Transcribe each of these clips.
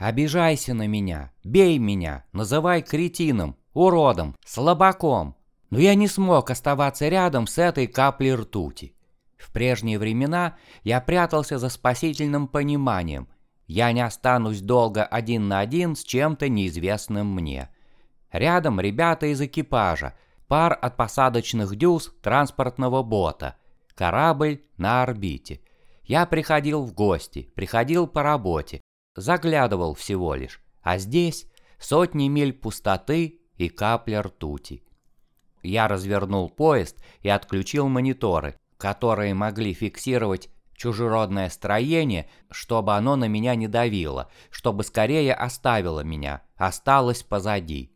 Обижайся на меня, бей меня, называй кретином, уродом, слабаком. Но я не смог оставаться рядом с этой каплей ртути. В прежние времена я прятался за спасительным пониманием. Я не останусь долго один на один с чем-то неизвестным мне. Рядом ребята из экипажа, пар от посадочных дюз транспортного бота, корабль на орбите. Я приходил в гости, приходил по работе, заглядывал всего лишь. А здесь сотни миль пустоты и капля ртути. Я развернул поезд и отключил мониторы, которые могли фиксировать чужеродное строение, чтобы оно на меня не давило, чтобы скорее оставило меня, осталось позади.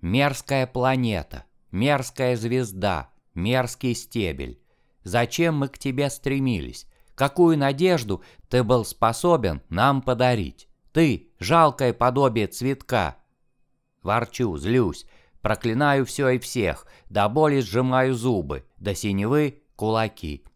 Мерзкая планета, мерзкая звезда, мерзкий стебель. Зачем мы к тебе стремились? Какую надежду ты был способен нам подарить? Ты, жалкое подобие цветка. Ворчу, злюсь, проклинаю все и всех, до боли сжимаю зубы, до синевы кулаки.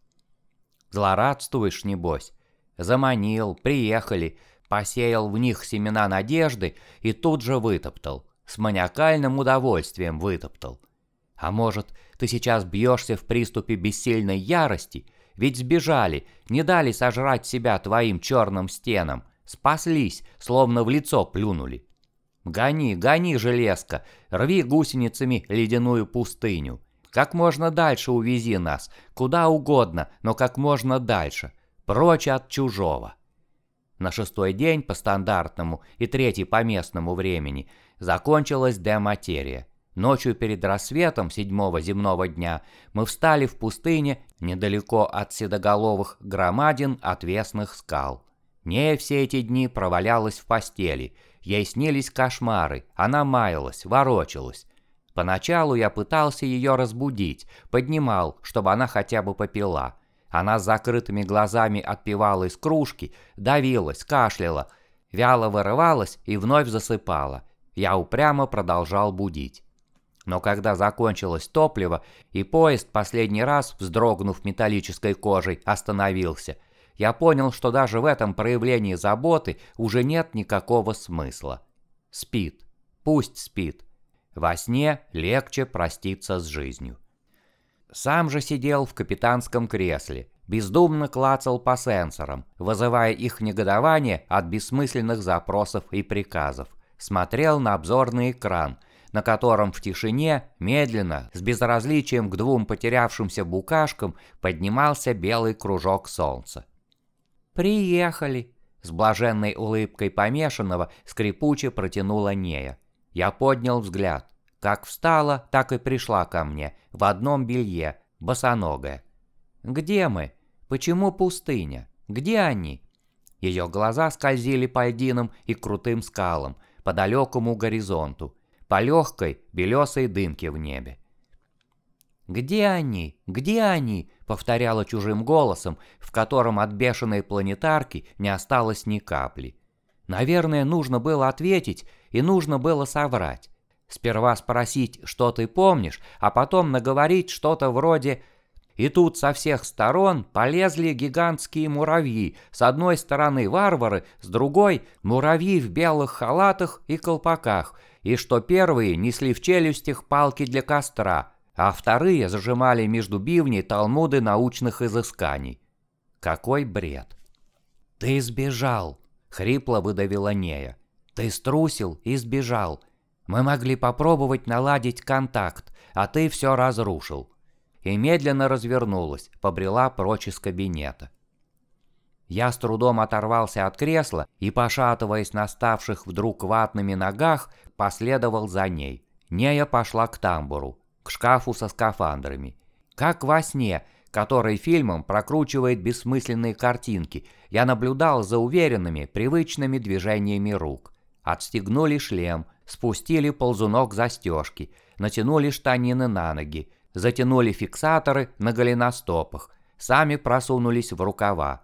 Злорадствуешь, небось? Заманил, приехали, посеял в них семена надежды и тут же вытоптал. С маниакальным удовольствием вытоптал. А может, ты сейчас бьешься в приступе бессильной ярости? Ведь сбежали, не дали сожрать себя твоим черным стенам. Спаслись, словно в лицо плюнули. Гони, гони, железка, рви гусеницами ледяную пустыню. Как можно дальше увези нас, куда угодно, но как можно дальше, прочь от чужого. На шестой день по стандартному и третий по местному времени закончилась дематерия. Ночью перед рассветом седьмого земного дня мы встали в пустыне недалеко от седоголовых громадин отвесных скал. Не все эти дни провалялась в постели, ей снились кошмары, она маялась, ворочалась. Поначалу я пытался ее разбудить, поднимал, чтобы она хотя бы попила. Она с закрытыми глазами отпивала из кружки, давилась, кашляла, вяло вырывалась и вновь засыпала. Я упрямо продолжал будить. Но когда закончилось топливо, и поезд последний раз, вздрогнув металлической кожей, остановился, я понял, что даже в этом проявлении заботы уже нет никакого смысла. Спит. Пусть спит. Во сне легче проститься с жизнью. Сам же сидел в капитанском кресле, бездумно клацал по сенсорам, вызывая их негодование от бессмысленных запросов и приказов. Смотрел на обзорный экран, на котором в тишине, медленно, с безразличием к двум потерявшимся букашкам, поднимался белый кружок солнца. «Приехали!» С блаженной улыбкой помешанного скрипуче протянула Нея. Я поднял взгляд. Как встала, так и пришла ко мне, в одном белье, босоногая. «Где мы? Почему пустыня? Где они?» Ее глаза скользили по льдинам и крутым скалам, по далекому горизонту, по легкой белесой дымке в небе. «Где они? Где они?» — повторяла чужим голосом, в котором от бешеной планетарки не осталось ни капли. Наверное, нужно было ответить и нужно было соврать. Сперва спросить, что ты помнишь, а потом наговорить что-то вроде и тут со всех сторон полезли гигантские муравьи. С одной стороны варвары, с другой – муравьи в белых халатах и колпаках. И что первые несли в челюстях палки для костра, а вторые зажимали между бивней талмуды научных изысканий. Какой бред! «Ты сбежал!» — хрипло выдавила Нея. «Ты струсил и сбежал. Мы могли попробовать наладить контакт, а ты все разрушил и медленно развернулась, побрела прочь из кабинета. Я с трудом оторвался от кресла и, пошатываясь на ставших вдруг ватными ногах, последовал за ней. Нея пошла к тамбуру, к шкафу со скафандрами. Как во сне, который фильмом прокручивает бессмысленные картинки, я наблюдал за уверенными, привычными движениями рук. Отстегнули шлем, спустили ползунок застежки, натянули штанины на ноги, затянули фиксаторы на голеностопах, сами просунулись в рукава.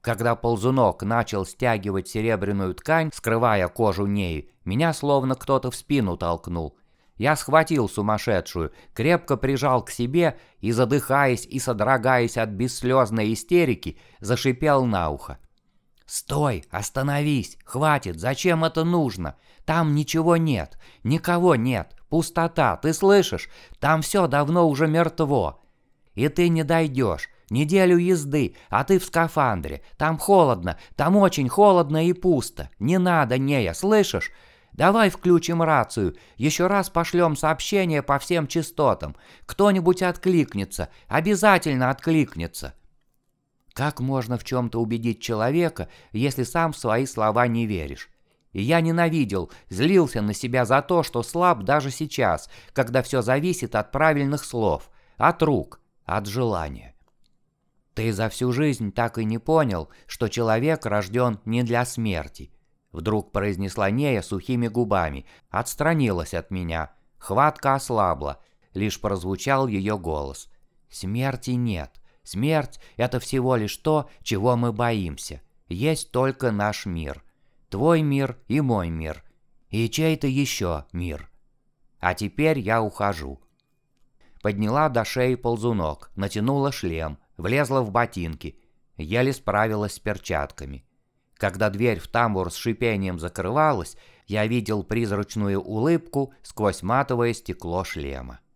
Когда ползунок начал стягивать серебряную ткань, скрывая кожу неи, меня словно кто-то в спину толкнул. Я схватил сумасшедшую, крепко прижал к себе и, задыхаясь и содрогаясь от бесслезной истерики, зашипел на ухо. «Стой! Остановись! Хватит! Зачем это нужно? Там ничего нет! Никого нет! Пустота! Ты слышишь? Там все давно уже мертво! И ты не дойдешь! Неделю езды, а ты в скафандре! Там холодно! Там очень холодно и пусто! Не надо, Нея, слышишь? Давай включим рацию, еще раз пошлем сообщение по всем частотам. Кто-нибудь откликнется, обязательно откликнется. Как можно в чем-то убедить человека, если сам в свои слова не веришь? И я ненавидел, злился на себя за то, что слаб даже сейчас, когда все зависит от правильных слов, от рук, от желания. Ты за всю жизнь так и не понял, что человек рожден не для смерти. Вдруг произнесла Нея сухими губами, отстранилась от меня. Хватка ослабла, лишь прозвучал ее голос. Смерти нет. Смерть — это всего лишь то, чего мы боимся. Есть только наш мир. Твой мир и мой мир. И чей-то еще мир. А теперь я ухожу. Подняла до шеи ползунок, натянула шлем, влезла в ботинки. Еле справилась с перчатками. Когда дверь в тамбур с шипением закрывалась, я видел призрачную улыбку сквозь матовое стекло шлема.